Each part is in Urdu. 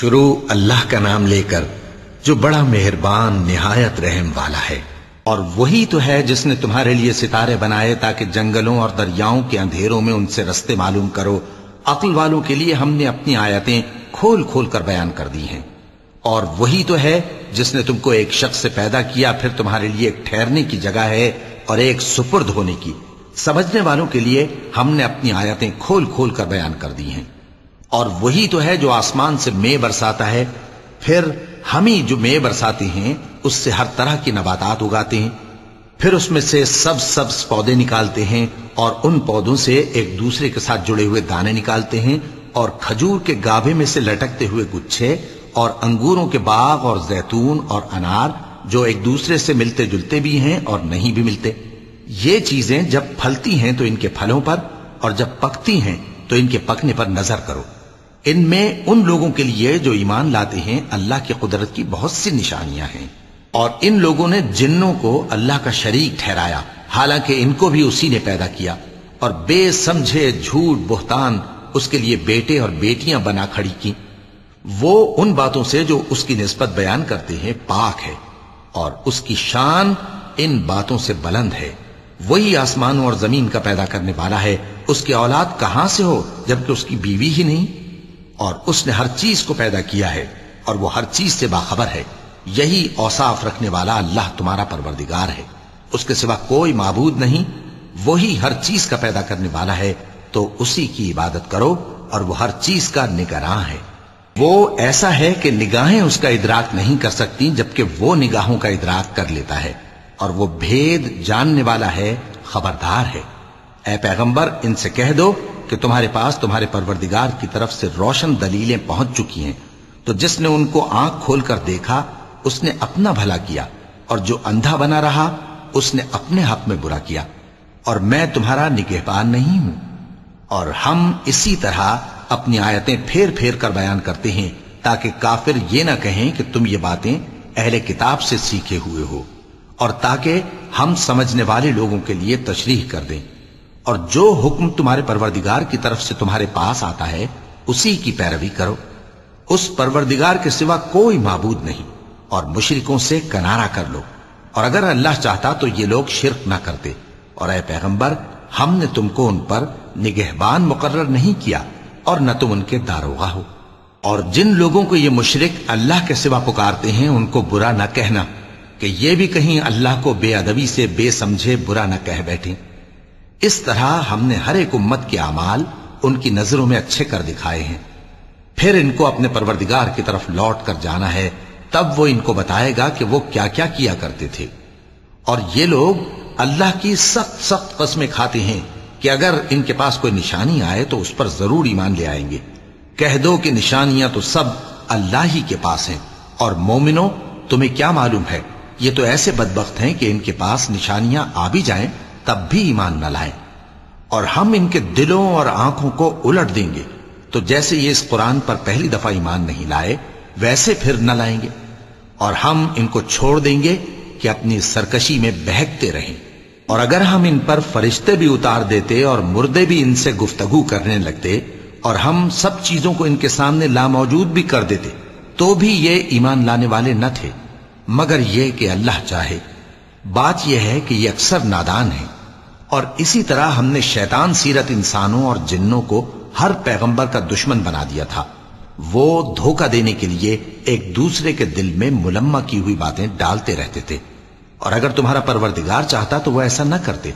شروع اللہ کا نام لے کر جو بڑا مہربان، نہایت رحم والا ہے۔ اور وہی تو ہے جس نے تمہارے لیے ستارے بنائے تاکہ جنگلوں اور دریاؤں کے اندھیروں میں ان سے رستے معلوم کرو۔ عقل والوں کے لیے ہم نے اپنی آیتیں کھول کھول کر بیان کر دی ہیں۔ اور وہی تو ہے جس نے تم کو ایک شخص سے پیدا کیا، پھر تمہارے لیے ایک ٹھہرنے کی جگہ ہے اور ایک سپرد ہونے کی۔ سمجھنے والوں کے لیے ہم نے اپنی آیتیں کھول کھول کر بیان کر دی ہیں۔ اور وہی تو ہے جو آسمان سے مے برساتا ہے۔ پھر ہم ہی جو مے برساتے ہیں، اس سے ہر طرح کی نباتات اگاتے ہیں۔ پھر اس میں سے سب سب پودے نکالتے ہیں اور ان پودوں سے ایک دوسرے کے ساتھ جڑے ہوئے دانے نکالتے ہیں اور کھجور کے گابے میں سے لٹکتے ہوئے گچھے اور انگوروں کے باغ اور زیتون اور انار جو ایک دوسرے سے ملتے جلتے بھی ہیں اور نہیں بھی ملتے۔ یہ چیزیں جب پھلتی ہیں تو ان کے پھلوں پر اور جب پکتی ہیں تو ان کے پکنے پر نظر کرو۔ ان میں ان لوگوں کے لیے جو ایمان لاتے ہیں، اللہ کی قدرت کی بہت سی نشانیاں ہیں۔ اور ان لوگوں نے جنوں کو اللہ کا شریک ٹھہرایا، حالانکہ ان کو بھی اسی نے پیدا کیا۔ اور بے سمجھے جھوٹ بہتان اس کے لیے بیٹے اور بیٹیاں بنا کھڑی کی وہ ان باتوں سے جو اس کی نسبت بیان کرتے ہیں پاک ہے۔ اور اس کی شان ان باتوں سے بلند ہے۔ وہی آسمانوں اور زمین کا پیدا کرنے والا ہے۔ اس کی اولاد کہاں سے ہو، جبکہ اس کی بیوی ہی نہیں؟ اور اس نے ہر چیز کو پیدا کیا ہے اور وہ ہر چیز سے باخبر ہے۔ یہی اوصاف رکھنے والا اللہ تمہارا پروردگار ہے۔ اس کے سوا کوئی معبود نہیں، وہی ہر چیز کا پیدا کرنے والا ہے۔ تو اسی کی عبادت کرو اور وہ ہر چیز کا نگراں ہے۔ وہ ایسا ہے کہ نگاہیں اس کا ادراک نہیں کر سکتی، جبکہ وہ نگاہوں کا ادراک کر لیتا ہے۔ اور وہ بھید جاننے والا ہے، خبردار ہے۔ اے پیغمبر، ان سے کہہ دو کہ تمہارے پاس تمہارے پروردگار کی طرف سے روشن دلیلیں پہنچ چکی ہیں۔ تو جس نے ان کو آنکھ کھول کر دیکھا، اس نے اپنا بھلا کیا، اور جو اندھا بنا رہا، اس نے اپنے حق میں برا کیا۔ اور میں تمہارا نگہبان نہیں ہوں۔ اور ہم اسی طرح اپنی آیتیں پھیر پھیر کر بیان کرتے ہیں، تاکہ کافر یہ نہ کہیں کہ تم یہ باتیں اہل کتاب سے سیکھے ہوئے ہو، اور تاکہ ہم سمجھنے والے لوگوں کے لیے تشریح کر دیں۔ اور جو حکم تمہارے پروردگار کی طرف سے تمہارے پاس آتا ہے، اسی کی پیروی کرو۔ اس پروردگار کے سوا کوئی معبود نہیں، اور مشرکوں سے کنارہ کر لو۔ اور اگر اللہ چاہتا تو یہ لوگ شرک نہ کرتے۔ اور اے پیغمبر، ہم نے تم کو ان پر نگہبان مقرر نہیں کیا، اور نہ تم ان کے داروغہ ہو۔ اور جن لوگوں کو یہ مشرک اللہ کے سوا پکارتے ہیں، ان کو برا نہ کہنا، کہ یہ بھی کہیں اللہ کو بے ادبی سے بے سمجھے برا نہ کہہ بیٹھیں۔ اس طرح ہم نے ہر ایک امت کے اعمال ان کی نظروں میں اچھے کر دکھائے ہیں۔ پھر ان کو اپنے پروردگار کی طرف لوٹ کر جانا ہے، تب وہ ان کو بتائے گا کہ وہ کیا کیا کیا کرتے تھے۔ اور یہ لوگ اللہ کی سخت سخت قسمیں کھاتے ہیں کہ اگر ان کے پاس کوئی نشانی آئے تو اس پر ضرور ایمان لے آئیں گے۔ کہہ دو کہ نشانیاں تو سب اللہ ہی کے پاس ہیں اور مومنوں، تمہیں کیا معلوم ہے؟ یہ تو ایسے بدبخت ہیں کہ ان کے پاس نشانیاں آ بھی جائیں تب بھی ایمان نہ لائیں۔ اور ہم ان کے دلوں اور آنکھوں کو الٹ دیں گے۔ تو جیسے یہ اس قرآن پر پہلی دفعہ ایمان نہیں لائے، ویسے پھر نہ لائیں گے۔ اور ہم ان کو چھوڑ دیں گے کہ اپنی سرکشی میں بہکتے رہیں۔ اور اگر ہم ان پر فرشتے بھی اتار دیتے اور مردے بھی ان سے گفتگو کرنے لگتے، اور ہم سب چیزوں کو ان کے سامنے لاموجود بھی کر دیتے، تو بھی یہ ایمان لانے والے نہ تھے۔ مگر یہ کہ اللہ چاہے۔ بات یہ ہے کہ یہ اکثر نادان ہیں۔ اور اسی طرح ہم نے شیطان سیرت انسانوں اور جنوں کو ہر پیغمبر کا دشمن بنا دیا تھا۔ وہ دھوکہ دینے کے لیے ایک دوسرے کے دل میں ملمہ کی ہوئی باتیں ڈالتے رہتے تھے۔ اور اگر تمہارا پروردگار چاہتا تو وہ ایسا نہ کرتے۔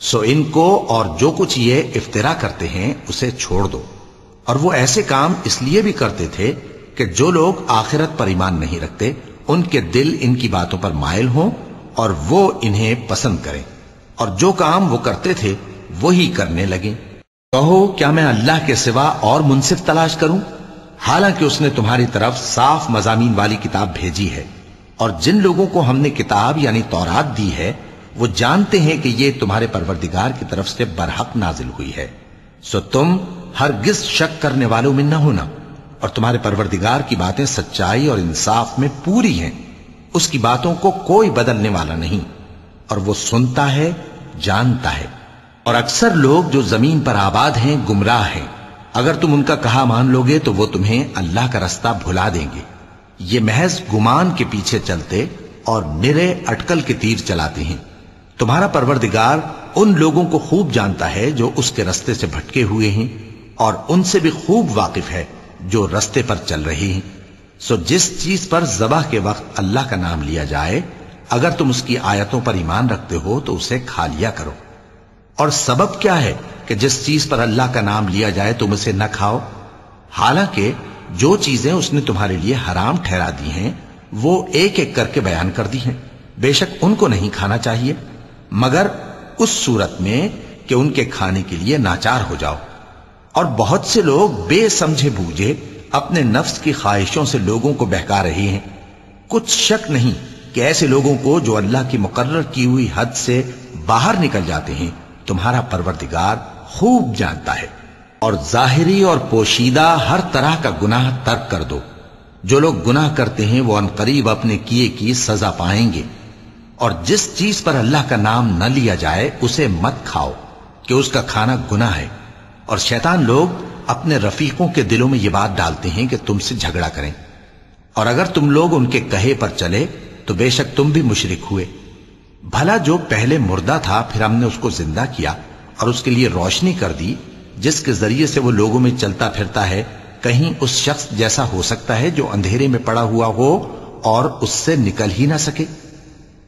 سو ان کو اور جو کچھ یہ افطرا کرتے ہیں اسے چھوڑ دو۔ اور وہ ایسے کام اس لیے بھی کرتے تھے کہ جو لوگ آخرت پر ایمان نہیں رکھتے، ان کے دل ان کی باتوں پر مائل ہوں اور وہ انہیں پسند کریں۔ اور جو کام وہ کرتے تھے وہی کرنے لگیں کہو، کیا میں اللہ کے سوا اور منصف تلاش کروں؟ حالانکہ اس نے تمہاری طرف صاف مضامین والی کتاب بھیجی ہے، اور جن لوگوں کو ہم نے کتاب یعنی تورات دی ہے، وہ جانتے ہیں کہ یہ تمہارے پروردگار کی طرف سے برحق نازل ہوئی ہے۔ سو تم ہرگز شک کرنے والوں میں نہ ہونا۔ اور تمہارے پروردگار کی باتیں سچائی اور انصاف میں پوری ہیں۔ اس کی باتوں کو کوئی بدلنے والا نہیں۔ اور وہ سنتا ہے، جانتا ہے۔ اور اکثر لوگ جو زمین پر آباد ہیں، گمراہ ہیں۔ اگر تم ان کا کہا مان لو گے تو وہ تمہیں اللہ کا رستہ بھلا دیں گے۔ یہ محض گمان کے پیچھے چلتے اور نرے اٹکل کے تیر چلاتے ہیں۔ تمہارا پروردگار ان لوگوں کو خوب جانتا ہے جو اس کے رستے سے بھٹکے ہوئے ہیں، اور ان سے بھی خوب واقف ہے جو رستے پر چل رہی ہیں۔ سو جس چیز پر ذبح کے وقت اللہ کا نام لیا جائے اگر تم اس کی آیتوں پر ایمان رکھتے ہو تو اسے کھا لیا کرو۔ اور سبب کیا ہے کہ جس چیز پر اللہ کا نام لیا جائے تم اسے نہ کھاؤ؟ حالانکہ جو چیزیں اس نے تمہارے لیے حرام ٹھہرا دی ہیں، وہ ایک ایک کر کے بیان کر دی ہیں۔ بے شک ان کو نہیں کھانا چاہیے۔ مگر اس صورت میں کہ ان کے کھانے کے لیے ناچار ہو جاؤ۔ اور بہت سے لوگ بے سمجھے بوجھے اپنے نفس کی خواہشوں سے لوگوں کو بہکا رہی ہیں۔ کچھ شک نہیں کہ ایسے لوگوں کو جو اللہ کی مقرر کی ہوئی حد سے باہر نکل جاتے ہیں، تمہارا پروردگار خوب جانتا ہے۔ اور ظاہری اور پوشیدہ ہر طرح کا گناہ ترک کر دو۔ جو لوگ گناہ کرتے ہیں، وہ قریب اپنے کیے کی سزا پائیں گے۔ اور جس چیز پر اللہ کا نام نہ لیا جائے، اسے مت کھاؤ کہ اس کا کھانا گناہ ہے۔ اور شیطان لوگ اپنے رفیقوں کے دلوں میں یہ بات ڈالتے ہیں کہ تم سے جھگڑا کریں۔ اور اگر تم لوگ ان کے کہے پر چلے تو بے شک تم بھی مشرک ہوئے۔ بھلا جو پہلے مردہ تھا، پھر ہم نے اس کو زندہ کیا اور اس کے لیے روشنی کر دی، جس کے ذریعے سے وہ لوگوں میں چلتا پھرتا ہے۔ کہیں اس شخص جیسا ہو سکتا ہے جو اندھیرے میں پڑا ہوا ہو اور اس سے نکل ہی نہ سکے۔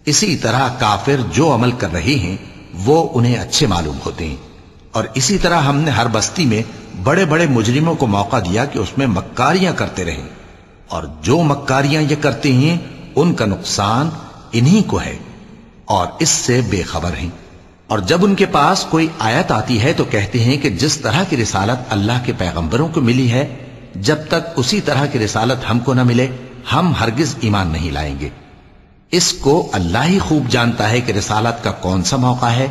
اسی طرح کافر جو عمل کر رہے ہیں، وہ انہیں اچھے معلوم ہوتے ہیں۔ اور اسی طرح ہم نے ہر بستی میں بڑے بڑے مجرموں کو موقع دیا کہ اس میں مکاریاں کرتے رہیں۔ اور جو مکاریاں یہ کرتے ہیں ان کا نقصان انہی کو ہے اور اس سے بے خبر ہیں۔ اور جب ان کے پاس کوئی آیت آتی ہے تو کہتے ہیں کہ جس طرح کی رسالت اللہ کے پیغمبروں کو ملی ہے، جب تک اسی طرح کی رسالت ہم کو نہ ملے، ہم ہرگز ایمان نہیں لائیں گے۔ اس کو اللہ ہی خوب جانتا ہے کہ رسالت کا کون سا موقع ہے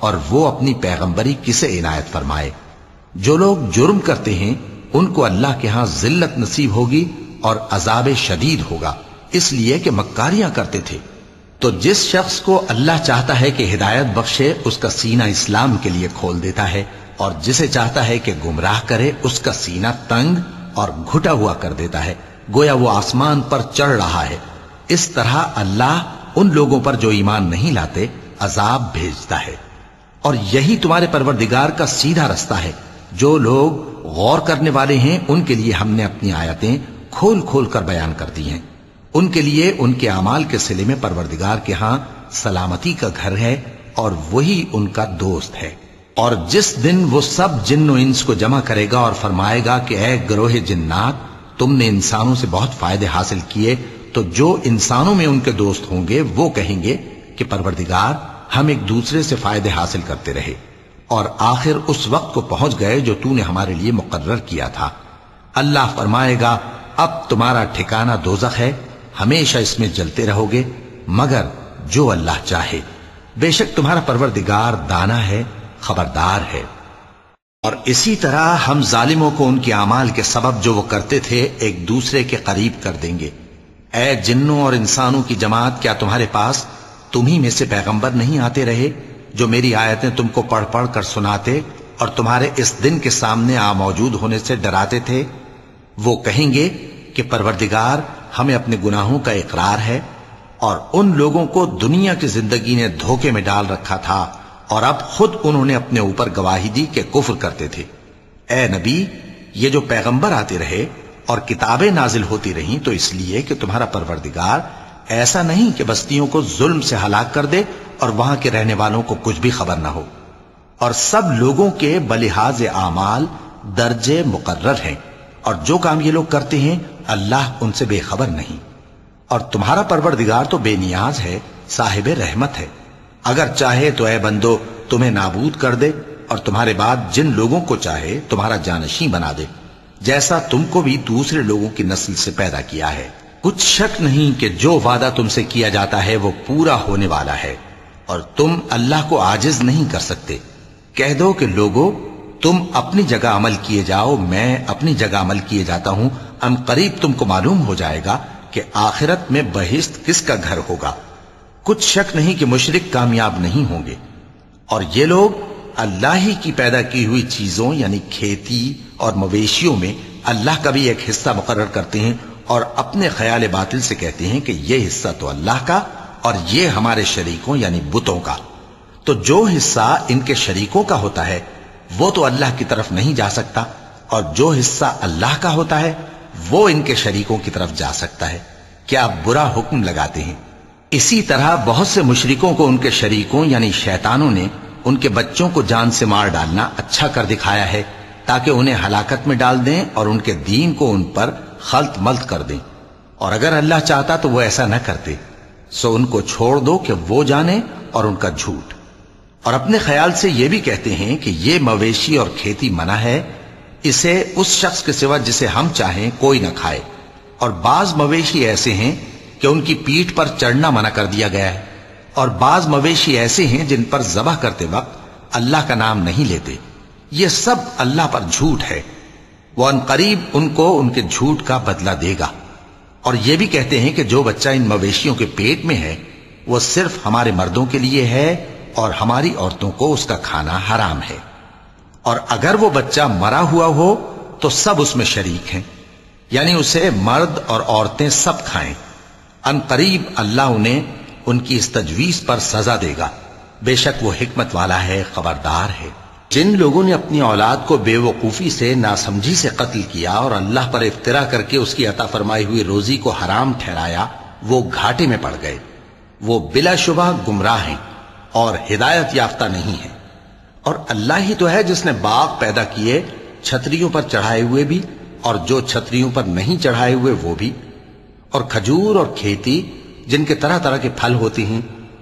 اور وہ اپنی پیغمبری کسے عنایت فرمائے۔ جو لوگ جرم کرتے ہیں، ان کو اللہ کے ہاں ذلت نصیب ہوگی اور عذاب شدید ہوگا۔ اس لیے کہ مکاریاں کرتے تھے۔ تو جس شخص کو اللہ چاہتا ہے کہ ہدایت بخشے، اس کا سینہ اسلام کے لیے کھول دیتا ہے اور جسے چاہتا ہے کہ گمراہ کرے، اس کا سینہ تنگ اور گھٹا ہوا کر دیتا ہے۔ گویا وہ آسمان پر چڑھ رہا ہے۔ اس طرح اللہ ان لوگوں پر جو ایمان نہیں لاتے، عذاب بھیجتا ہے۔ اور یہی تمہارے پروردگار کا سیدھا رستہ ہے۔ جو لوگ غور کرنے والے ہیں، ان کے لیے ہم نے اپنی آیتیں کھول کھول کر بیان کر دی ہیں۔ ان کے لیے ان کے اعمال کے سلے میں پروردگار کے ہاں سلامتی کا گھر ہے اور وہی ان کا دوست ہے۔ اور جس دن وہ سب جن و انس کو جمع کرے گا اور فرمائے گا کہ اے گروہ جنات، تم نے انسانوں سے بہت فائدے حاصل کیے، تو جو انسانوں میں ان کے دوست ہوں گے، وہ کہیں گے کہ پروردگار، ہم ایک دوسرے سے فائدے حاصل کرتے رہے اور آخر اس وقت کو پہنچ گئے جو تو نے ہمارے لیے مقرر کیا تھا۔ اللہ فرمائے گا، اب تمہارا ٹھکانہ دوزخ ہے ہمیشہ اس میں جلتے رہو گے، مگر جو اللہ چاہے۔ بے شک تمہارا پروردگار دانا ہے، خبردار ہے۔ اور اسی طرح ہم ظالموں کو ان کے اعمال کے سبب جو وہ کرتے تھے، ایک دوسرے کے قریب کر دیں گے۔ اے جنوں اور انسانوں کی جماعت، کیا تمہارے پاس تمہیں میں سے پیغمبر نہیں آتے رہے جو میری آیتیں تم کو پڑھ پڑھ کر سناتے اور تمہارے اس دن کے سامنے آ موجود ہونے سے ڈراتے تھے؟ وہ کہیں گے کہ پروردگار ہمیں اپنے گناہوں کا اقرار ہے اور ان لوگوں کو دنیا کی زندگی نے دھوکے میں ڈال رکھا تھا اور اب خود انہوں نے اپنے اوپر گواہی دی کہ کفر کرتے تھے۔ اے نبی، یہ جو پیغمبر آتے رہے اور کتابیں نازل ہوتی رہیں تو اس لیے کہ تمہارا پروردگار ایسا نہیں کہ بستیوں کو ظلم سے ہلاک کر دے اور وہاں کے رہنے والوں کو کچھ بھی خبر نہ ہو۔ اور سب لوگوں کے بلحاظ اعمال درجے مقرر ہیں اور جو کام یہ لوگ کرتے ہیں اللہ ان سے بے خبر نہیں۔ اور تمہارا پروردگار تو بے نیاز ہے، صاحب رحمت ہے۔ اگر چاہے تو اے بندو، تمہیں نابود کر دے، اور تمہارے بعد جن لوگوں کو چاہے، تمہارا جانشین بنا دے۔ جیسا تم کو بھی دوسرے لوگوں کی نسل سے پیدا کیا ہے۔ کچھ شک نہیں کہ جو وعدہ تم سے کیا جاتا ہے، وہ پورا ہونے والا ہے۔ اور تم اللہ کو آجز نہیں کر سکتے۔ کہہ دو کہ لوگوں تم اپنی جگہ عمل کیے جاؤ، میں اپنی جگہ عمل کیے جاتا ہوں۔ ان قریب تم کو معلوم ہو جائے گا کہ آخرت میں بہشت کس کا گھر ہوگا۔ کچھ شک نہیں کہ مشرک کامیاب نہیں ہوں گے۔ اور یہ لوگ اللہ ہی کی پیدا کی ہوئی چیزوں یعنی کھیتی اور مویشیوں میں اللہ کا بھی ایک حصہ مقرر کرتے ہیں اور اپنے خیال باطل سے کہتے ہیں کہ یہ حصہ تو اللہ کا اور یہ ہمارے شریکوں یعنی بتوں کا۔ تو جو حصہ ان کے شریکوں کا ہوتا ہے، وہ تو اللہ کی طرف نہیں جا سکتا اور جو حصہ اللہ کا ہوتا ہے وہ ان کے شریکوں کی طرف جا سکتا ہے۔ کیا برا حکم لگاتے ہیں؟ اسی طرح بہت سے مشرکوں کو ان کے شریکوں یعنی شیطانوں نے ان کے بچوں کو جان سے مار ڈالنا اچھا کر دکھایا ہے، تاکہ انہیں ہلاکت میں ڈال دیں اور ان کے دین کو ان پر خلط ملت کر دیں۔ اور اگر اللہ چاہتا تو وہ ایسا نہ کرتے۔ سو ان کو چھوڑ دو کہ وہ جانے اور ان کا جھوٹ۔ اور اپنے خیال سے یہ بھی کہتے ہیں کہ یہ مویشی اور کھیتی منع ہے۔ اسے اس شخص کے سوا جسے ہم چاہیں کوئی نہ کھائے۔ اور بعض مویشی ایسے ہیں کہ ان کی پیٹ پر چڑھنا منع کر دیا گیا ہے۔ اور بعض مویشی ایسے ہیں جن پر ذبح کرتے وقت اللہ کا نام نہیں لیتے۔ یہ سب اللہ پر جھوٹ ہے۔ وہ ان قریب ان کو ان کے جھوٹ کا بدلہ دے گا۔ اور یہ بھی کہتے ہیں کہ جو بچہ ان مویشیوں کے پیٹ میں ہے، وہ صرف ہمارے مردوں کے لیے ہے اور ہماری عورتوں کو اس کا کھانا حرام ہے۔ اور اگر وہ بچہ مرا ہوا ہو تو سب اس میں شریک ہیں۔ یعنی اسے مرد اور عورتیں سب کھائیں۔ ان قریب اللہ انہیں ان کی اس تجویز پر سزا دے گا۔ بے شک وہ حکمت والا ہے، خبردار ہے۔ جن لوگوں نے اپنی اولاد کو بے وقوفی سے، ناسمجھی سے قتل کیا اور اللہ پر افطرا کر کے اس کی عطا فرمائی ہوئی روزی کو حرام ٹھہرایا، وہ گھاٹے میں پڑ گئے۔ وہ بلا شبہ گمراہ ہیں اور ہدایت یافتہ نہیں ہے اور اللہ ہی تو ہے جس نے باغ پیدا کیے، چھتریوں پر چڑھائے ہوئے بھی اور جو چھتریوں پر نہیں چڑھائے ہوئے وہ بھی۔ اور کھجور اور کھیتی، جن کے طرح طرح کے پھل ہوتے ہیں،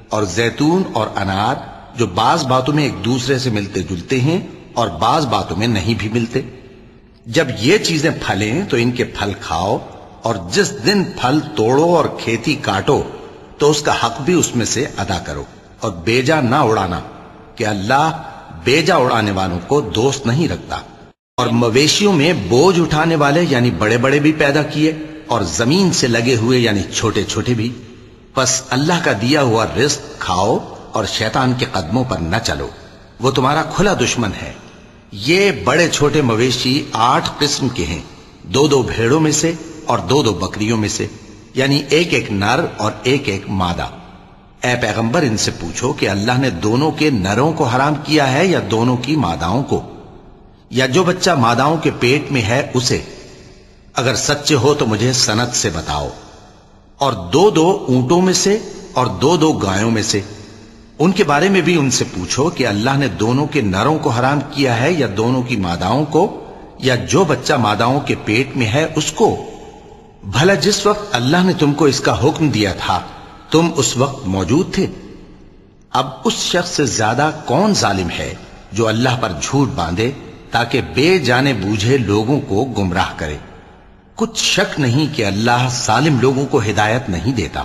اور زیتون اور انار، جو بعض باتوں میں ایک دوسرے سے ملتے جلتے ہیں اور بعض باتوں میں نہیں بھی ملتے۔ جب یہ چیزیں پھلیں تو ان کے پھل کھاؤ، اور جس دن پھل توڑو اور کھیتی کاٹو، تو اس کا حق بھی اس میں سے ادا کرو۔ اور بیجا نہ اڑانا کہ اللہ بیجا اڑانے والوں کو دوست نہیں رکھتا۔ اور مویشیوں میں بوجھ اٹھانے والے یعنی بڑے بڑے بھی پیدا کیے اور زمین سے لگے ہوئے یعنی چھوٹے چھوٹے بھی۔ بس اللہ کا دیا ہوا رزق کھاؤ اور شیطان کے قدموں پر نہ چلو۔ وہ تمہارا کھلا دشمن ہے۔ یہ بڑے چھوٹے مویشی آٹھ قسم کے ہیں۔ دو دو بھیڑوں میں سے اور دو دو بکریوں میں سے۔ یعنی ایک ایک نر اور ایک ایک مادہ۔ اے پیغمبر، ان سے پوچھو کہ اللہ نے دونوں کے نروں کو حرام کیا ہے یا دونوں کی ماداؤں کو؟ یا جو بچہ ماداؤں کے پیٹ میں ہے، اسے؟ اگر سچے ہو تو مجھے سنت سے بتاؤ۔ اور دو دو اونٹوں میں سے اور دو دو گایوں میں سے۔ ان کے بارے میں بھی ان سے پوچھو کہ اللہ نے دونوں کے نروں کو حرام کیا ہے یا دونوں کی ماداؤں کو؟ یا جو بچہ ماداؤں کے پیٹ میں ہے، اس کو؟ بھلا جس وقت اللہ نے تم کو اس کا حکم دیا تھا تم اس وقت موجود تھے۔ اب اس شخص سے زیادہ کون ظالم ہے جو اللہ پر جھوٹ باندھے تاکہ بے جانے بوجھے لوگوں کو گمراہ کرے؟ کچھ شک نہیں کہ اللہ ظالم لوگوں کو ہدایت نہیں دیتا۔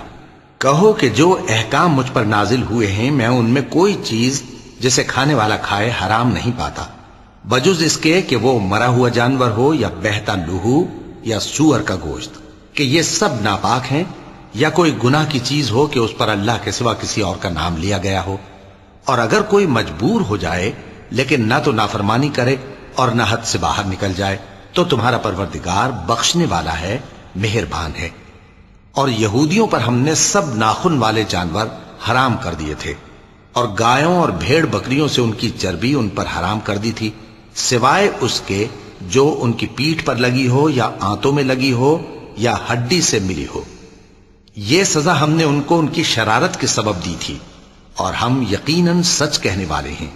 کہو کہ جو احکام مجھ پر نازل ہوئے ہیں، میں ان میں کوئی چیز جسے کھانے والا کھائے حرام نہیں پاتا۔ بجز اس کے کہ وہ مرا ہوا جانور ہو یا بہتا لہو یا سور کا گوشت، کہ یہ سب ناپاک ہیں۔ یا کوئی گناہ کی چیز ہو کہ اس پر اللہ کے سوا کسی اور کا نام لیا گیا ہو۔ اور اگر کوئی مجبور ہو جائے، لیکن نہ تو نافرمانی کرے اور نہ حد سے باہر نکل جائے، تو تمہارا پروردگار بخشنے والا ہے، مہربان ہے۔ اور یہودیوں پر ہم نے سب ناخن والے جانور حرام کر دیے تھے، اور گایوں اور بھیڑ بکریوں سے ان کی چربی ان پر حرام کر دی تھی، سوائے اس کے جو ان کی پیٹ پر لگی ہو یا آنتوں میں لگی ہو یا ہڈی سے ملی ہو۔ یہ سزا ہم نے ان کو ان کی شرارت کے سبب دی تھی اور ہم یقیناً سچ کہنے والے ہیں۔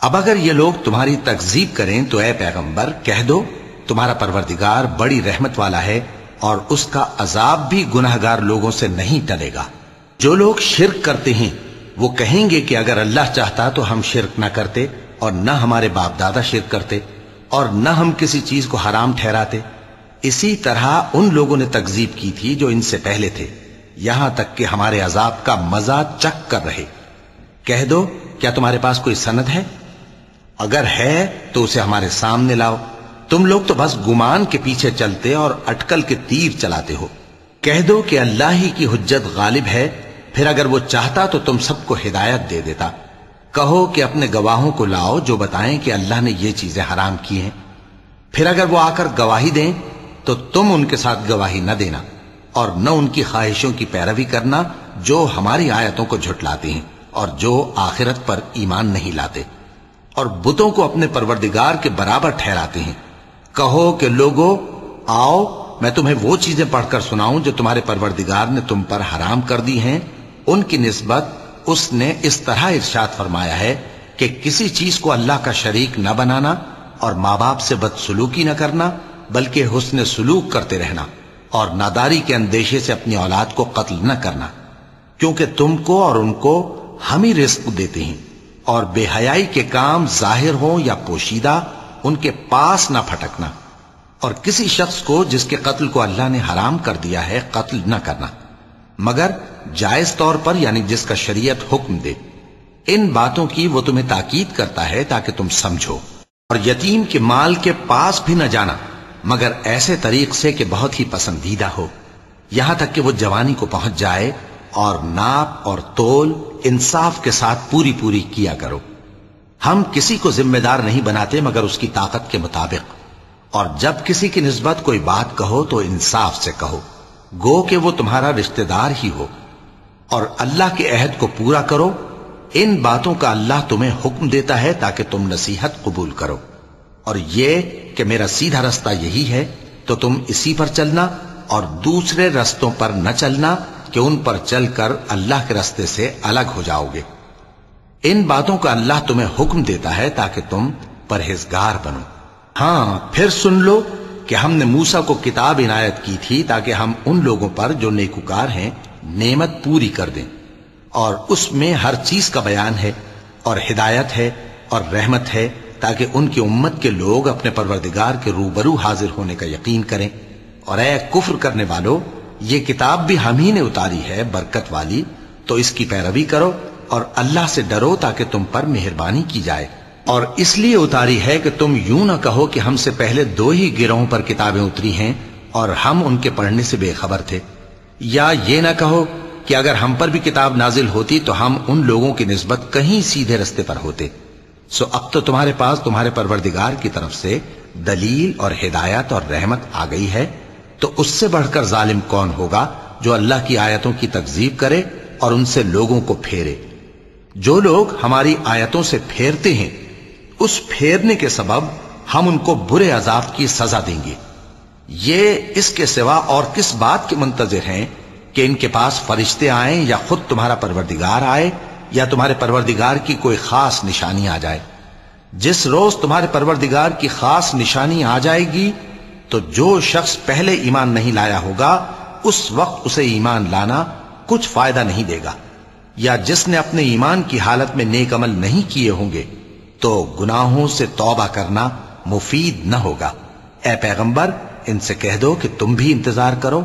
اب اگر یہ لوگ تمہاری تکزیب کریں تو اے پیغمبر، کہہ دو، تمہارا پروردگار بڑی رحمت والا ہے اور اس کا عذاب بھی گناہ گار لوگوں سے نہیں ٹلے گا۔ جو لوگ شرک کرتے ہیں، وہ کہیں گے کہ اگر اللہ چاہتا تو ہم شرک نہ کرتے اور نہ ہمارے باپ دادا شرک کرتے اور نہ ہم کسی چیز کو حرام ٹھہراتے۔ اسی طرح ان لوگوں نے تکزیب کی تھی جو ان سے پہلے تھے، یہاں تک کہ ہمارے عذاب کا مزہ چک کر رہے۔ کہہ دو، کیا تمہارے پاس کوئی سند ہے؟ اگر ہے تو اسے ہمارے سامنے لاؤ۔ تم لوگ تو بس گمان کے پیچھے چلتے اور اٹکل کے تیر چلاتے ہو۔ کہہ دو کہ اللہ ہی کی حجت غالب ہے، پھر اگر وہ چاہتا تو تم سب کو ہدایت دے دیتا۔ کہو کہ اپنے گواہوں کو لاؤ جو بتائیں کہ اللہ نے یہ چیزیں حرام کی ہیں۔ پھر اگر وہ آ کر گواہی دیں تو تم ان کے ساتھ گواہی نہ دینا اور نہ ان کی خواہشوں کی پیروی کرنا جو ہماری آیتوں کو جھٹلاتی ہیں اور جو آخرت پر ایمان نہیں لاتے اور بتوں کو اپنے پروردگار کے برابر ٹھہراتے ہیں۔ کہو کہ لوگو، آؤ، میں تمہیں وہ چیزیں پڑھ کر سناؤں جو تمہارے پروردگار نے تم پر حرام کر دی ہیں۔ ان کی نسبت اس نے اس طرح ارشاد فرمایا ہے کہ کسی چیز کو اللہ کا شریک نہ بنانا اور ماں باپ سے بدسلوکی نہ کرنا بلکہ حسن سلوک کرتے رہنا اور ناداری کے اندیشے سے اپنی اولاد کو قتل نہ کرنا، کیونکہ تم کو اور ان کو ہم ہی رزق دیتے ہیں اور بے حیائی کے کام ظاہر ہوں یا پوشیدہ، ان کے پاس نہ پھٹکنا۔ اور کسی شخص کو جس کے قتل کو اللہ نے حرام کر دیا ہے، قتل نہ کرنا۔ مگر جائز طور پر یعنی جس کا شریعت حکم دے۔ ان باتوں کی وہ تمہیں تاکید کرتا ہے تاکہ تم سمجھو۔ اور یتیم کے مال کے پاس بھی نہ جانا۔ مگر ایسے طریق سے کہ بہت ہی پسندیدہ ہو۔ یہاں تک کہ وہ جوانی کو پہنچ جائے اور ناپ اور تول انصاف کے ساتھ پوری پوری کیا کرو۔ ہم کسی کو ذمہ دار نہیں بناتے مگر اس کی طاقت کے مطابق۔ اور جب کسی کی نسبت کوئی بات کہو تو انصاف سے کہو۔ گو کہ وہ تمہارا رشتہ دار ہی ہو۔ اور اللہ کے عہد کو پورا کرو۔ ان باتوں کا اللہ تمہیں حکم دیتا ہے تاکہ تم نصیحت قبول کرو۔ اور یہ کہ میرا سیدھا رستہ یہی ہے تو تم اسی پر چلنا اور دوسرے رستوں پر نہ چلنا کہ ان پر چل کر اللہ کے رستے سے الگ ہو جاؤ گے۔ ان باتوں کا اللہ تمہیں حکم دیتا ہے تاکہ تم پرہیزگار بنو۔ ہاں پھر سن لو کہ ہم نے موسا کو کتاب عنایت کی تھی تاکہ ہم ان لوگوں پر جو نیکوکار ہیں نعمت پوری کر دیں۔ اور اس میں ہر چیز کا بیان ہے اور ہدایت ہے اور رحمت ہے تاکہ ان کی امت کے لوگ اپنے پروردگار کے روبرو حاضر ہونے کا یقین کریں۔ اور اے کفر کرنے والوں یہ کتاب بھی ہم ہی نے اتاری ہے، برکت والی۔ تو اس کی پیروی کرو اور اللہ سے ڈرو تاکہ تم پر مہربانی کی جائے۔ اور اس لیے اتاری ہے کہ تم یوں نہ کہو کہ ہم سے پہلے دو ہی گروہوں پر کتابیں اتری ہیں اور ہم ان کے پڑھنے سے بے خبر تھے۔ یا یہ نہ کہو کہ اگر ہم پر بھی کتاب نازل ہوتی تو ہم ان لوگوں کی نسبت کہیں سیدھے رستے پر ہوتے۔ سو اب تو تمہارے پاس تمہارے پروردگار کی طرف سے دلیل اور ہدایت اور رحمت آ گئی ہے، تو اس سے بڑھ کر ظالم کون ہوگا جو اللہ کی آیتوں کی تکزیب کرے اور ان سے لوگوں کو پھیرے؟ جو لوگ ہماری آیتوں سے پھیرتے ہیں، اس پھیرنے کے سبب ہم ان کو برے عذاب کی سزا دیں گے۔ یہ اس کے سوا اور کس بات کے منتظر ہیں کہ ان کے پاس فرشتے آئیں یا خود تمہارا پروردگار آئے یا تمہارے پروردگار کی کوئی خاص نشانی آ جائے۔ جس روز تمہارے پروردگار کی خاص نشانی آ جائے گی، تو جو شخص پہلے ایمان نہیں لایا ہوگا، اس وقت اسے ایمان لانا کچھ فائدہ نہیں دے گا۔ یا جس نے اپنے ایمان کی حالت میں نیک عمل نہیں کیے ہوں گے، تو گناہوں سے توبہ کرنا مفید نہ ہوگا۔ اے پیغمبر، ان سے کہہ دو کہ تم بھی انتظار کرو،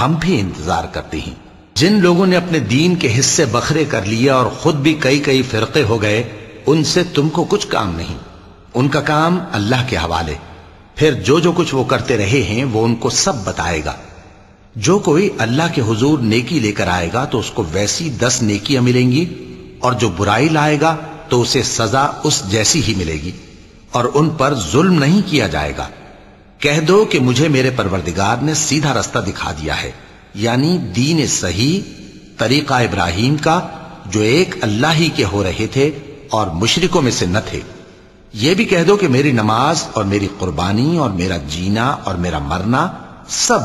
ہم بھی انتظار کرتے ہیں۔ جن لوگوں نے اپنے دین کے حصے بکھرے کر لیے اور خود بھی کئی کئی فرقے ہو گئے، ان سے تم کو کچھ کام نہیں۔ ان کا کام اللہ کے حوالے۔ پھر جو جو کچھ وہ کرتے رہے ہیں، وہ ان کو سب بتائے گا۔ جو کوئی اللہ کے حضور نیکی لے کر آئے گا، تو اس کو ویسی دس نیکیاں ملیں گی، اور جو برائی لائے گا، تو اسے سزا اس جیسی ہی ملے گی۔ اور ان پر ظلم نہیں کیا جائے گا۔ کہہ دو کہ مجھے میرے پروردگار نے سیدھا رستہ دکھا دیا ہے۔ یعنی دین صحیح، طریقہ ابراہیم کا، جو ایک اللہ ہی کے ہو رہے تھے اور مشرکوں میں سے نہ تھے۔ یہ بھی کہہ دو کہ میری نماز اور میری قربانی اور میرا جینا اور میرا مرنا سب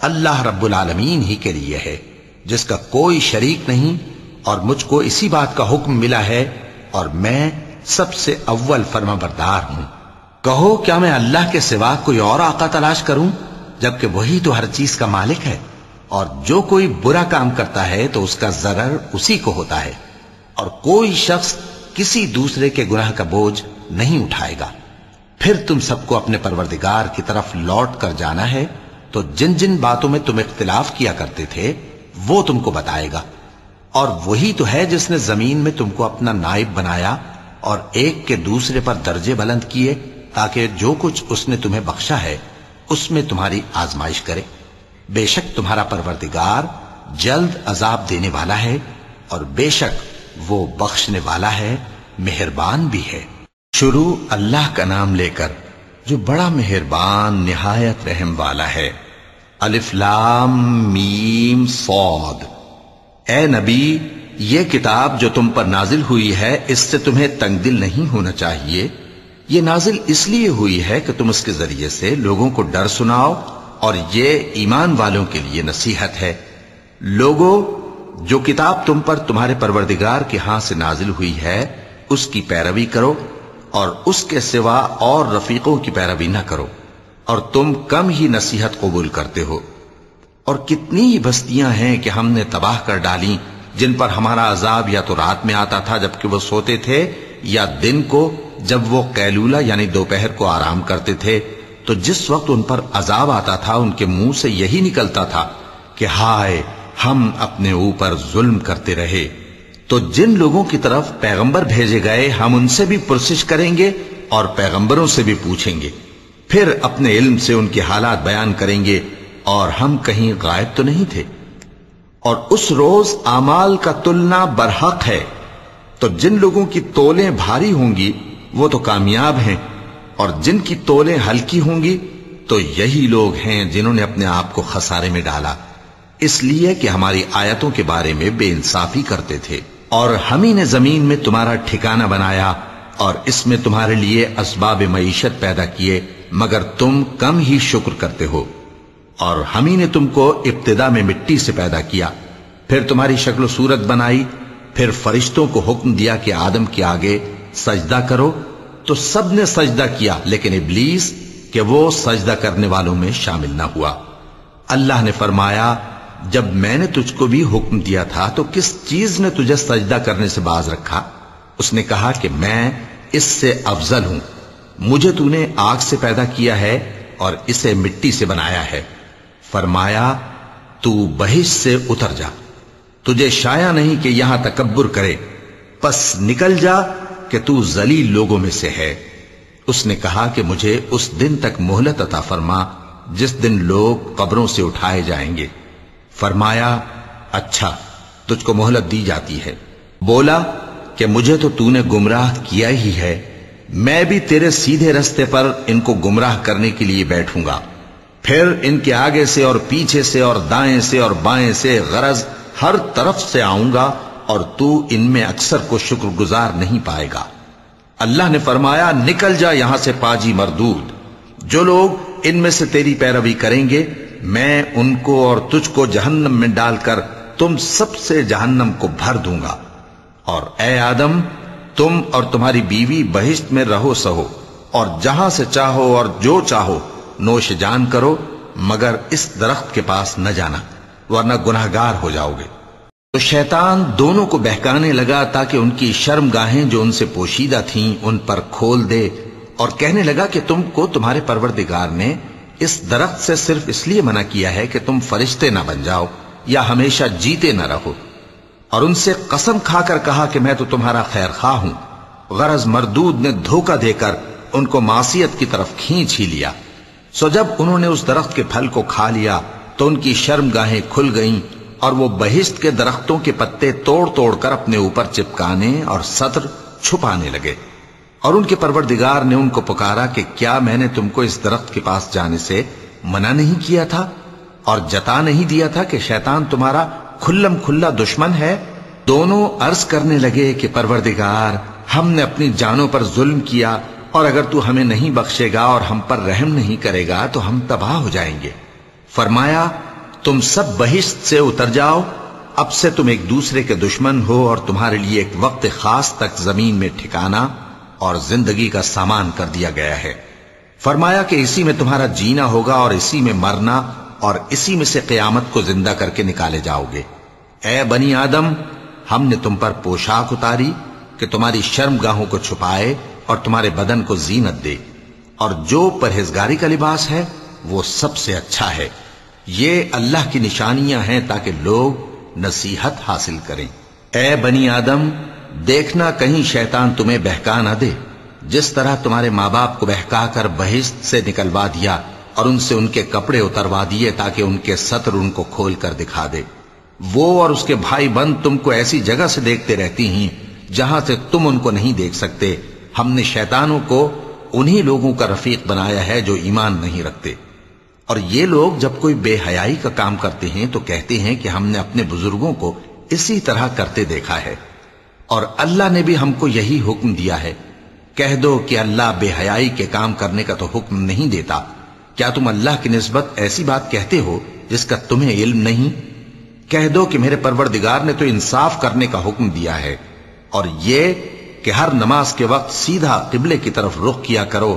اللہ رب العالمین ہی کے لیے ہے، جس کا کوئی شریک نہیں اور مجھ کو اسی بات کا حکم ملا ہے اور میں سب سے اول فرما بردار ہوں۔ کہو، کیا میں اللہ کے سوا کوئی اور آقا تلاش کروں، جبکہ وہی تو ہر چیز کا مالک ہے؟ اور جو کوئی برا کام کرتا ہے تو اس کا ضرر اسی کو ہوتا ہے، اور کوئی شخص کسی دوسرے کے گناہ کا بوجھ نہیں اٹھائے گا۔ پھر تم سب کو اپنے پروردگار کی طرف لوٹ کر جانا ہے، تو جن جن باتوں میں تم اختلاف کیا کرتے تھے، وہ تم کو بتائے گا۔ اور وہی تو ہے جس نے زمین میں تم کو اپنا نائب بنایا اور ایک کے دوسرے پر درجے بلند کیے، تاکہ جو کچھ اس نے تمہیں بخشا ہے، اس میں تمہاری آزمائش کرے۔ بے شک تمہارا پروردگار جلد عذاب دینے والا ہے اور بے شک وہ بخشنے والا ہے، مہربان بھی ہے۔ شروع اللہ کا نام لے کر، جو بڑا مہربان، نہایت رحم والا ہے۔ الف لام میم صاد۔ اے نبی، یہ کتاب جو تم پر نازل ہوئی ہے، اس سے تمہیں تنگ دل نہیں ہونا چاہیے۔ یہ نازل اس لیے ہوئی ہے کہ تم اس کے ذریعے سے لوگوں کو ڈر سناؤ اور یہ ایمان والوں کے لیے نصیحت ہے لوگوں جو کتاب تم پر تمہارے پروردگار کے ہاں سے نازل ہوئی ہے، اس کی پیروی کرو اور اس کے سوا اور رفیقوں کی پیروی نہ کرو، اور تم کم ہی نصیحت قبول کرتے ہو۔ اور کتنی ہی بستیاں ہیں کہ ہم نے تباہ کر ڈالی، جن پر ہمارا عذاب یا تو رات میں آتا تھا جبکہ وہ سوتے تھے، یا دن کو جب وہ قیلولہ یعنی دوپہر کو آرام کرتے تھے تو جس وقت ان پر عذاب آتا تھا، ان کے منہ سے یہی نکلتا تھا کہ ہائے، ہم اپنے اوپر ظلم کرتے رہے۔ تو جن لوگوں کی طرف پیغمبر بھیجے گئے، ہم ان سے بھی پرسش کریں گے اور پیغمبروں سے بھی پوچھیں گے۔ پھر اپنے علم سے ان کے حالات بیان کریں گے اور ہم کہیں غائب تو نہیں تھے۔ اور اس روز امال کا تلنا برحق ہے۔ تو جن لوگوں کی تولیں بھاری ہوں گی، وہ تو کامیاب ہیں۔ اور جن کی تولیں ہلکی ہوں گی، تو یہی لوگ ہیں جنہوں نے اپنے آپ کو خسارے میں ڈالا۔ اس لیے کہ ہماری آیتوں کے بارے میں بے انصافی کرتے تھے۔ اور ہم ہی نے زمین میں تمہارا ٹھکانہ بنایا اور اس میں تمہارے لیے اسباب معیشت پیدا کیے، مگر تم کم ہی شکر کرتے ہو۔ اور ہم ہی نے تم کو ابتدا میں مٹی سے پیدا کیا۔ پھر تمہاری شکل و صورت بنائی۔ پھر فرشتوں کو حکم دیا کہ آدم کے آگے سجدہ کرو۔ تو سب نے سجدہ کیا، لیکن ابلیس کہ وہ سجدہ کرنے والوں میں شامل نہ ہوا۔ اللہ نے فرمایا، جب میں نے تجھ کو بھی حکم دیا تھا، تو کس چیز نے تجھے سجدہ کرنے سے باز رکھا؟ اس نے کہا کہ میں اس سے افضل ہوں۔ مجھے تو نے آگ سے پیدا کیا ہے اور اسے مٹی سے بنایا ہے۔ فرمایا، تو بہش سے اتر جا۔ تجھے شایا نہیں کہ یہاں تکبر کرے۔ پس نکل جا کہ تو زلیل لوگوں میں سے ہے۔ اس نے کہا کہ مجھے اس دن تک مہلت عطا فرما، جس دن لوگ قبروں سے اٹھائے جائیں گے۔ فرمایا اچھا تجھ کو مہلت دی جاتی ہے۔ بولا، کہ مجھے تو تو نے گمراہ کیا ہی ہے۔ میں بھی تیرے سیدھے رستے پر ان کو گمراہ کرنے کے لیے بیٹھوں گا۔ پھر ان کے آگے سے اور پیچھے سے اور دائیں سے اور بائیں سے غرض ہر طرف سے آؤں گا۔ اور تو ان میں اکثر کو شکر گزار نہیں پائے گا۔ اللہ نے فرمایا، نکل جا یہاں سے پاجی مردود۔ جو لوگ ان میں سے تیری پیروی کریں گے، میں ان کو اور تجھ کو جہنم میں ڈال کر تم سب سے جہنم کو بھر دوں گا۔ اور اے آدم، تم اور تمہاری بیوی بہشت میں رہو سہو، اور جہاں سے چاہو اور جو چاہو نوش جان کرو، مگر اس درخت کے پاس نہ جانا، ورنہ گناہ گار ہو جاؤ گے۔ تو شیطان دونوں کو بہکانے لگا تاکہ ان کی شرم گاہیں جو ان سے پوشیدہ تھیں ان پر کھول دے اور کہنے لگا کہ تم کو تمہارے پروردگار نے اس درخت سے صرف اس لیے منع کیا ہے کہ تم فرشتے نہ بن جاؤ یا ہمیشہ جیتے نہ رہو۔ اور ان سے قسم کھا کر کہا کہ میں تو تمہارا خیر خواہ ہوں۔ غرض مردود نے دھوکہ دے کر ان کو معصیت کی طرف کھینچ ہی لیا۔ سو جب انہوں نے اس درخت کے پھل کو کھا لیا تو ان کی شرم گاہیں کھل گئیں۔ اور وہ بہشت کے درختوں کے پتے توڑ توڑ کر اپنے اوپر چپکانے اور سطر چھپانے لگے۔ اور ان کے پروردگار نے ان کو پکارا کہ کیا میں نے تم کو اس درخت کے پاس جانے سے منع نہیں کیا تھا اور جتا نہیں دیا تھا کہ شیطان تمہارا کھلم کھلا دشمن ہے؟ دونوں عرض کرنے لگے کہ پروردگار، ہم نے اپنی جانوں پر ظلم کیا اور اگر تو ہمیں نہیں بخشے گا اور ہم پر رحم نہیں کرے گا تو ہم تباہ ہو جائیں گے۔ فرمایا تم سب بہشت سے اتر جاؤ۔ اب سے تم ایک دوسرے کے دشمن ہو اور تمہارے لیے ایک وقت خاص تک زمین میں ٹھکانا اور زندگی کا سامان کر دیا گیا ہے۔ فرمایا کہ اسی میں تمہارا جینا ہوگا اور اسی میں مرنا اور اسی میں سے قیامت کو زندہ کر کے نکالے جاؤ گے۔ اے بنی آدم، ہم نے تم پر پوشاک اتاری کہ تمہاری شرم گاہوں کو چھپائے اور تمہارے بدن کو زینت دے۔ اور جو پرہیزگاری کا لباس ہے، وہ سب سے اچھا ہے۔ یہ اللہ کی نشانیاں ہیں تاکہ لوگ نصیحت حاصل کریں۔ اے بنی آدم، دیکھنا کہیں شیطان تمہیں بہکا نہ دے۔ جس طرح تمہارے ماں باپ کو بہکا کر بہشت سے نکلوا دیا اور ان سے ان کے کپڑے اتروا دیے تاکہ ان کے سطر ان کو کھول کر دکھا دے۔ وہ اور اس کے بھائی بند تم کو ایسی جگہ سے دیکھتے رہتی ہیں جہاں سے تم ان کو نہیں دیکھ سکتے۔ ہم نے شیطانوں کو انہی لوگوں کا رفیق بنایا ہے جو ایمان نہیں رکھتے۔ اور یہ لوگ جب کوئی بے حیائی کا کام کرتے ہیں تو کہتے ہیں کہ ہم نے اپنے بزرگوں کو اسی طرح کرتے دیکھا ہے اور اللہ نے بھی ہم کو یہی حکم دیا ہے۔ کہہ دو کہ اللہ بے حیائی کے کام کرنے کا تو حکم نہیں دیتا۔ کیا تم اللہ کی نسبت ایسی بات کہتے ہو جس کا تمہیں علم نہیں؟ کہہ دو کہ میرے پروردگار نے تو انصاف کرنے کا حکم دیا ہے۔ اور یہ کہ ہر نماز کے وقت سیدھا قبلے کی طرف رخ کیا کرو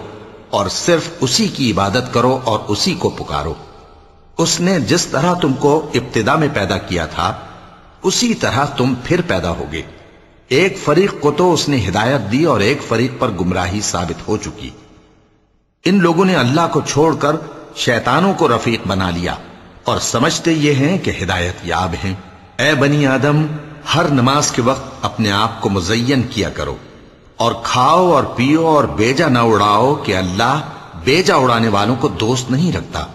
اور صرف اسی کی عبادت کرو اور اسی کو پکارو۔ اس نے جس طرح تم کو ابتدا میں پیدا کیا تھا، اسی طرح تم پھر پیدا ہوگے۔ ایک فریق کو تو اس نے ہدایت دی اور ایک فریق پر گمراہی ثابت ہو چکی۔ ان لوگوں نے اللہ کو چھوڑ کر شیطانوں کو رفیق بنا لیا۔ اور سمجھتے یہ ہیں کہ ہدایت یاب ہیں۔ اے بنی آدم، ہر نماز کے وقت اپنے آپ کو مزین کیا کرو۔ اور کھاؤ اور پیو اور بیجا نہ اڑاؤ کہ اللہ بیجا اڑانے والوں کو دوست نہیں رکھتا۔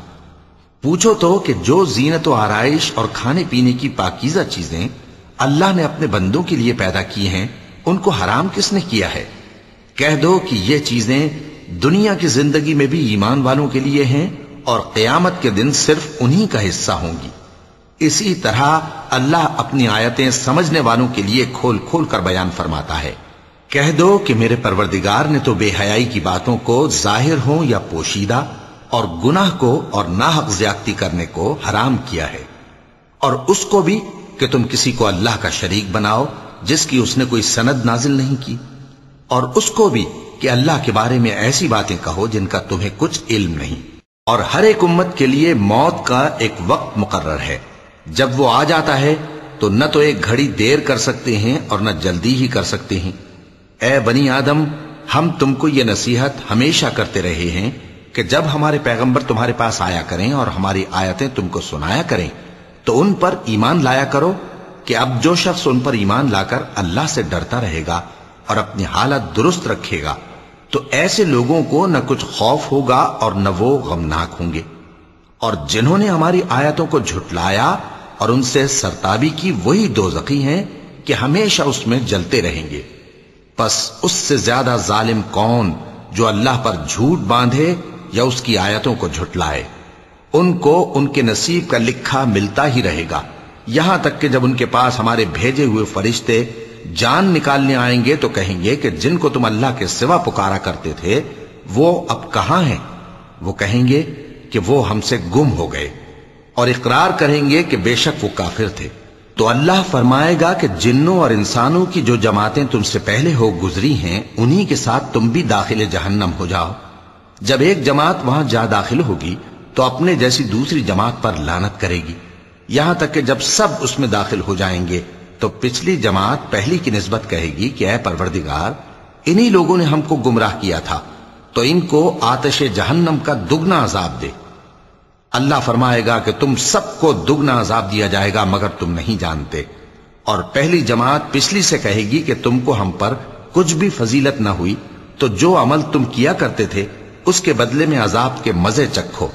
پوچھو تو کہ جو زینت و آرائش اور کھانے پینے کی پاکیزہ چیزیں اللہ نے اپنے بندوں کے لیے پیدا کی ہیں، ان کو حرام کس نے کیا ہے؟ کہہ دو کہ یہ چیزیں دنیا کی زندگی میں بھی ایمان والوں کے لیے ہیں اور قیامت کے دن صرف انہی کا حصہ ہوں گی۔ اسی طرح اللہ اپنی آیتیں سمجھنے والوں کے لیے کھول کھول کر بیان فرماتا ہے۔ کہہ دو کہ میرے پروردگار نے تو بے حیائی کی باتوں کو ظاہر ہوں یا پوشیدہ اور گناہ کو اور ناحق زیادتی کرنے کو حرام کیا ہے۔ اور اس کو بھی کہ تم کسی کو اللہ کا شریک بناؤ جس کی اس نے کوئی سند نازل نہیں کی۔ اور اس کو بھی کہ اللہ کے بارے میں ایسی باتیں کہو جن کا تمہیں کچھ علم نہیں۔ اور ہر ایک امت کے لیے موت کا ایک وقت مقرر ہے۔ جب وہ آ جاتا ہے تو نہ تو ایک گھڑی دیر کر سکتے ہیں اور نہ جلدی ہی کر سکتے ہیں۔ اے بنی آدم، ہم تم کو یہ نصیحت ہمیشہ کرتے رہے ہیں کہ جب ہمارے پیغمبر تمہارے پاس آیا کریں اور ہماری آیتیں تم کو سنایا کریں، تو ان پر ایمان لایا کرو کہ اب جو شخص ان پر ایمان لا کر اللہ سے ڈرتا رہے گا اور اپنی حالت درست رکھے گا، تو ایسے لوگوں کو نہ کچھ خوف ہوگا اور نہ وہ غمناک ہوں گے۔ اور جنہوں نے ہماری آیتوں کو جھٹلایا اور ان سے سرتابی کی وہی دو ہیں کہ ہمیشہ اس میں جلتے رہیں گے۔ پس اس سے زیادہ ظالم کون جو اللہ پر جھوٹ باندھے یا اس کی آیتوں کو جھٹلائے؟ ان کو ان کے نصیب کا لکھا ملتا ہی رہے گا۔ یہاں تک کہ جب ان کے پاس ہمارے بھیجے ہوئے فرشتے جان نکالنے آئیں گے تو کہیں گے کہ جن کو تم اللہ کے سوا پکارا کرتے تھے، وہ اب کہاں ہیں؟ وہ کہیں گے کہ وہ ہم سے گم ہو گئے اور اقرار کریں گے کہ بے شک وہ کافر تھے۔ تو اللہ فرمائے گا کہ جنوں اور انسانوں کی جو جماعتیں تم سے پہلے ہو گزری ہیں، انہی کے ساتھ تم بھی داخل جہنم ہو جاؤ۔ جب ایک جماعت وہاں جا داخل ہوگی، تو اپنے جیسی دوسری جماعت پر لانت کرے گی۔ یہاں تک کہ جب سب اس میں داخل ہو جائیں گے، تو پچھلی جماعت پہلی کی نسبت کہے گی کہ اے پروردگار، انہی لوگوں نے ہم کو گمراہ کیا تھا۔ تو ان کو آتش جہنم کا دگنا عذاب دے۔ اللہ فرمائے گا کہ تم سب کو دگنا عذاب دیا جائے گا مگر تم نہیں جانتے۔ اور پہلی جماعت پچھلی سے کہے گی کہ تم کو ہم پر کچھ بھی فضیلت نہ ہوئی، تو جو عمل تم کیا کرتے تھے، اس کے بدلے میں عذاب کے مزے چکھو۔